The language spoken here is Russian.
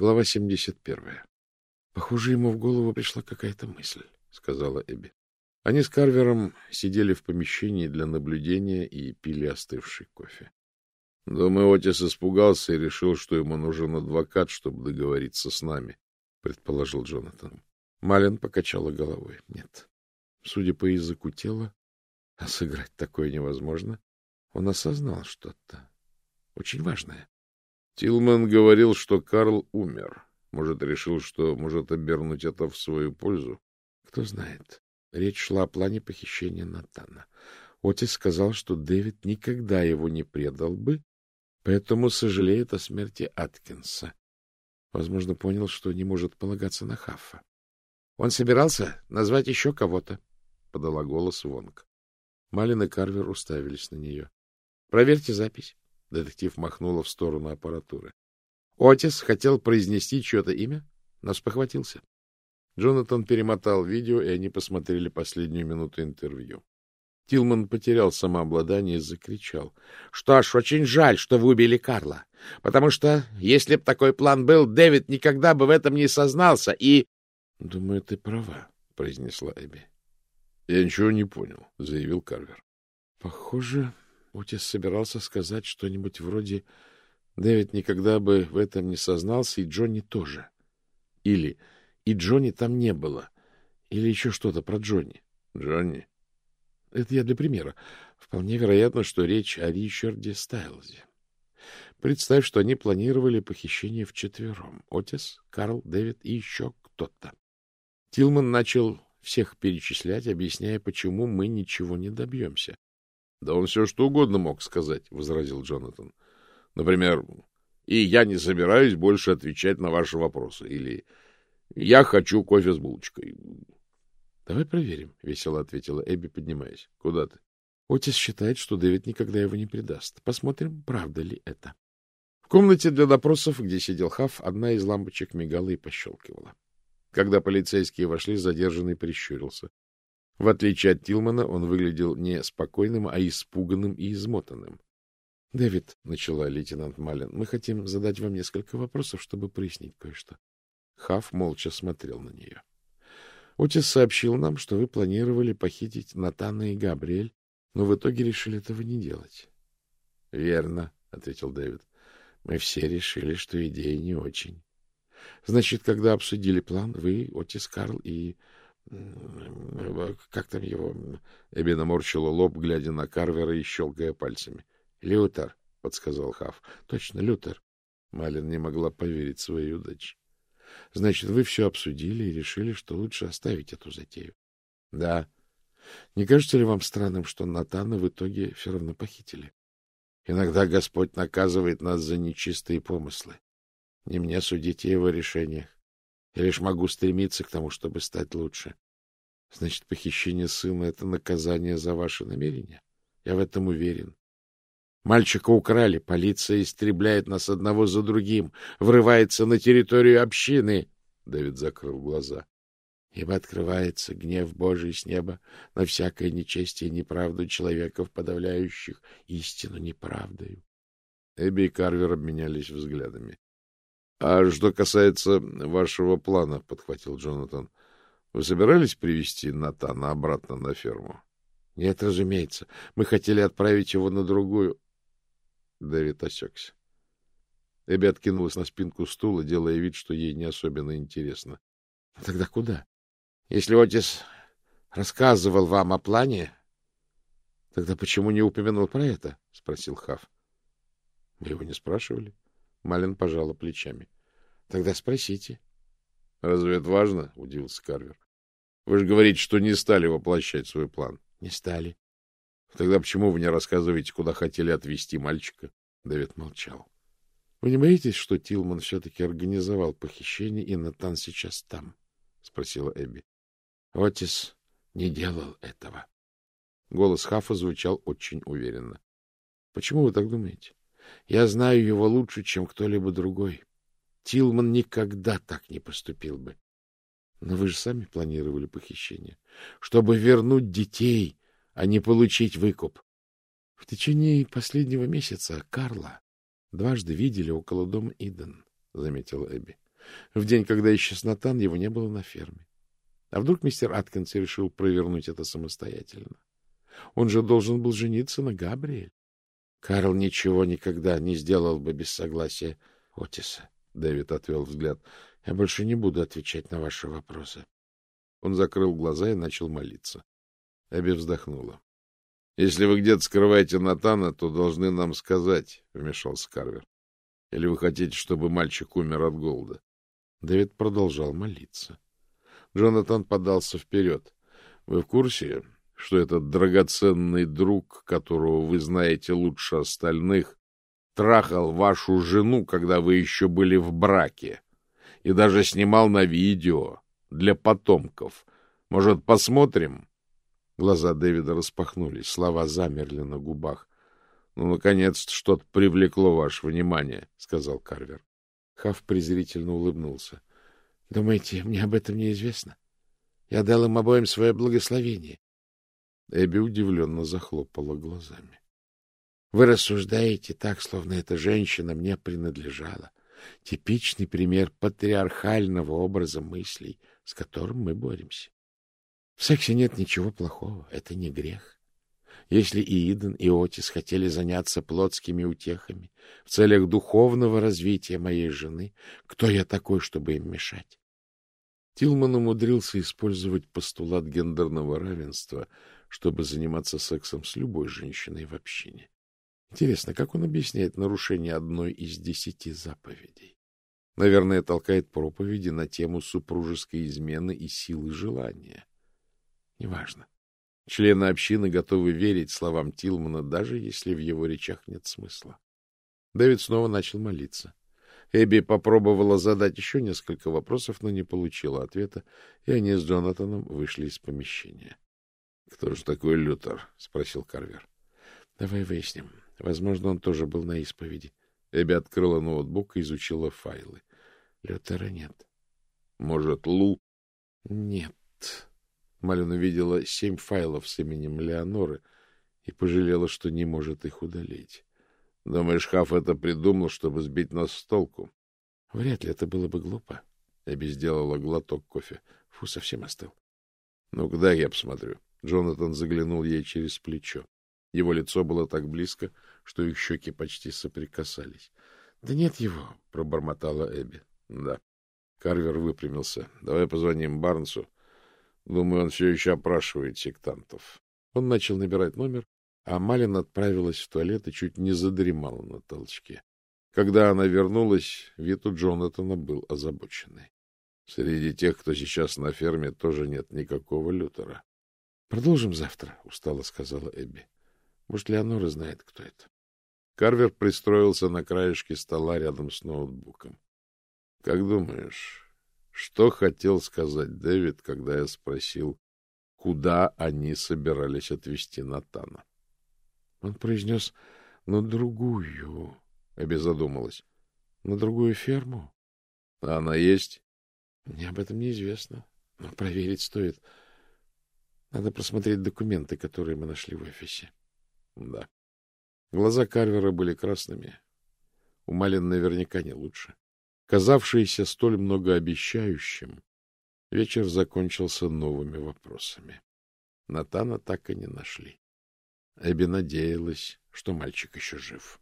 Глава 71. Похоже, ему в голову пришла какая-то мысль, сказала Эбби. Они с Карвером сидели в помещении для наблюдения и пили остывший кофе. Думаю, Отис испугался и решил, что ему нужен адвокат, чтобы договориться с нами, предположил Джонатан. Малин покачала головой. Нет. Судя по языку тела, а сыграть такое невозможно, он осознал что-то очень важное. Тилман говорил, что Карл умер. Может, решил, что может обернуть это в свою пользу? Кто знает. Речь шла о плане похищения Натана. Отис сказал, что Дэвид никогда его не предал бы, поэтому сожалеет о смерти Аткинса. Возможно, понял, что не может полагаться на Хаффа. Он собирался назвать еще кого-то, — подала голос Вонг. Малин и Карвер уставились на нее. — Проверьте запись. Детектив махнула в сторону аппаратуры. Отис хотел произнести чье-то имя, но спохватился. Джонатан перемотал видео, и они посмотрели последнюю минуту интервью. Тилман потерял самообладание и закричал. — Что ж, очень жаль, что вы убили Карла. Потому что, если б такой план был, Дэвид никогда бы в этом не сознался, и... — Думаю, ты права, — произнесла Эбби. — Я ничего не понял, — заявил Карвер. — Похоже, Отис собирался сказать что-нибудь вроде «Дэвид никогда бы в этом не сознался, и Джонни тоже». Или «И Джонни там не было». Или еще что-то про Джонни. Джонни? Это я для примера. Вполне вероятно, что речь о Ричарде Стайлзе. Представь, что они планировали похищение вчетвером. Отис, Карл, Дэвид и еще кто-то. Тилман начал всех перечислять, объясняя, почему мы ничего не добьемся. — Да он все что угодно мог сказать, — возразил Джонатан. — Например, «И я не собираюсь больше отвечать на ваши вопросы» или «Я хочу кофе с булочкой». — Давай проверим, — весело ответила Эбби, поднимаясь. — Куда ты? Отис считает, что Дэвид никогда его не предаст. Посмотрим, правда ли это. В комнате для допросов, где сидел Хафф, одна из лампочек мигала и пощелкивала. Когда полицейские вошли, задержанный прищурился. В отличие от Тилмана, он выглядел не спокойным, а испуганным и измотанным. — Дэвид, — начала лейтенант Малин, — мы хотим задать вам несколько вопросов, чтобы прояснить кое-что. Хафф молча смотрел на нее. Отис сообщил нам, что вы планировали похитить Натана и Габриэль, но в итоге решили этого не делать. — Верно, — ответил Дэвид. — Мы все решили, что идея не очень. Значит, когда обсудили план, вы, Отис Карл и как там его? Эбби наморщила лоб, глядя на Карвера и щелкая пальцами. — Лютер, — подсказал Хафф. — Точно, Лютер. Малин не могла поверить своей удаче. — Значит, вы все обсудили и решили, что лучше оставить эту затею? — Да. Не кажется ли вам странным, что Натана в итоге все равно похитили? Иногда Господь наказывает нас за нечистые помыслы. Не мне судить о его решениях. Я лишь могу стремиться к тому, чтобы стать лучше. Значит, похищение сына — это наказание за ваши намерения? Я в этом уверен. Мальчика украли, полиция истребляет нас одного за другим, врывается на территорию общины. Давид закрыл глаза. Ибо открывается гнев Божий с неба на всякое нечестие и неправду человеков, подавляющих истину неправдою. Эбби и Карвер обменялись взглядами. — А что касается вашего плана, — подхватил Джонатан, — вы собирались привести Натана обратно на ферму? — Нет, разумеется. Мы хотели отправить его на другую... Дэвид осекся. Эбби откинулась на спинку стула, делая вид, что ей не особенно интересно. — Тогда куда? Если Отис рассказывал вам о плане, тогда почему не упомянул про это? — спросил Хав. — Мы его не спрашивали. — Малин пожала плечами. — Тогда спросите. — Разве это важно? — удивился Карвер. — Вы же говорите, что не стали воплощать свой план. — Не стали. — Тогда почему вы не рассказываете, куда хотели отвезти мальчика? Дэвид молчал. — Вы не боитесь, что Тилман все-таки организовал похищение, и Натан сейчас там? — спросила Эбби. — Отис не делал этого. Голос Хафа звучал очень уверенно. — Почему вы так думаете? Я знаю его лучше, чем кто-либо другой. Тилман никогда так не поступил бы. Но вы же сами планировали похищение, чтобы вернуть детей, а не получить выкуп. В течение последнего месяца Карла дважды видели около дома Иден, — заметила Эбби. В день, когда исчез Натан, его не было на ферме. А вдруг мистер Аткинс решил провернуть это самостоятельно? Он же должен был жениться на Габриэль. Карл ничего никогда не сделал бы без согласия Отиса. Дэвид отвел взгляд. Я больше не буду отвечать на ваши вопросы. Он закрыл глаза и начал молиться. Эбби вздохнула. — Если вы где-то скрываете Натана, то должны нам сказать, — вмешался Карвер. — Или вы хотите, чтобы мальчик умер от голода? Дэвид продолжал молиться. Джонатан подался вперед. — Вы в курсе, что этот драгоценный друг, которого вы знаете лучше остальных, трахал вашу жену, когда вы еще были в браке, и даже снимал на видео для потомков. Может, посмотрим? Глаза Дэвида распахнулись, слова замерли на губах. — Ну, наконец-то что-то привлекло ваше внимание, — сказал Карвер. Хав презрительно улыбнулся. — Думаете, мне об этом неизвестно? Я дал им обоим свое благословение. Эбби удивленно захлопала глазами. — Вы рассуждаете так, словно эта женщина мне принадлежала. Типичный пример патриархального образа мыслей, с которым мы боремся. В сексе нет ничего плохого, это не грех. Если и Иден, и Отис хотели заняться плотскими утехами в целях духовного развития моей жены, кто я такой, чтобы им мешать? Тилман умудрился использовать постулат гендерного равенства — чтобы заниматься сексом с любой женщиной в общине. Интересно, как он объясняет нарушение одной из десяти заповедей? Наверное, толкает проповеди на тему супружеской измены и силы желания. Неважно. Члены общины готовы верить словам Тилмана, даже если в его речах нет смысла. Дэвид снова начал молиться. Эбби попробовала задать еще несколько вопросов, но не получила ответа, и они с Джонатаном вышли из помещения. — Кто же такой Лютер? — спросил Карвер. — Давай выясним. Возможно, он тоже был на исповеди. Эбби открыла ноутбук и изучила файлы. Лютера нет. — Может, Лу? — Нет. Малин увидела семь файлов с именем Леоноры и пожалела, что не может их удалить. — Думаешь, Хаф это придумал, чтобы сбить нас с толку? — Вряд ли это было бы глупо. Эбби сделала глоток кофе. Фу, совсем остыл. — Ну-ка, дай я посмотрю. Джонатан заглянул ей через плечо. Его лицо было так близко, что их щеки почти соприкасались. — Да нет его, — пробормотала Эбби. — Да. Карвер выпрямился. — Давай позвоним Барнсу. Думаю, он все еще опрашивает сектантов. Он начал набирать номер, а Малин отправилась в туалет и чуть не задремала на толчке. Когда она вернулась, вид у Джонатана был озабоченный. Среди тех, кто сейчас на ферме, тоже нет никакого Лютера. — Продолжим завтра, — устало сказала Эбби. — Может, Леонора знает, кто это. Карвер пристроился на краешке стола рядом с ноутбуком. — Как думаешь, что хотел сказать Дэвид, когда я спросил, куда они собирались отвезти Натана? Он произнес «на другую», — Эбби задумалась. «На другую ферму?» «А она есть?» «Мне об этом неизвестно, но проверить стоит». Надо просмотреть документы, которые мы нашли в офисе. Да. Глаза Карвера были красными. У Малин наверняка не лучше. Казавшийся столь многообещающим, вечер закончился новыми вопросами. Натана так и не нашли. Эбби надеялась, что мальчик еще жив.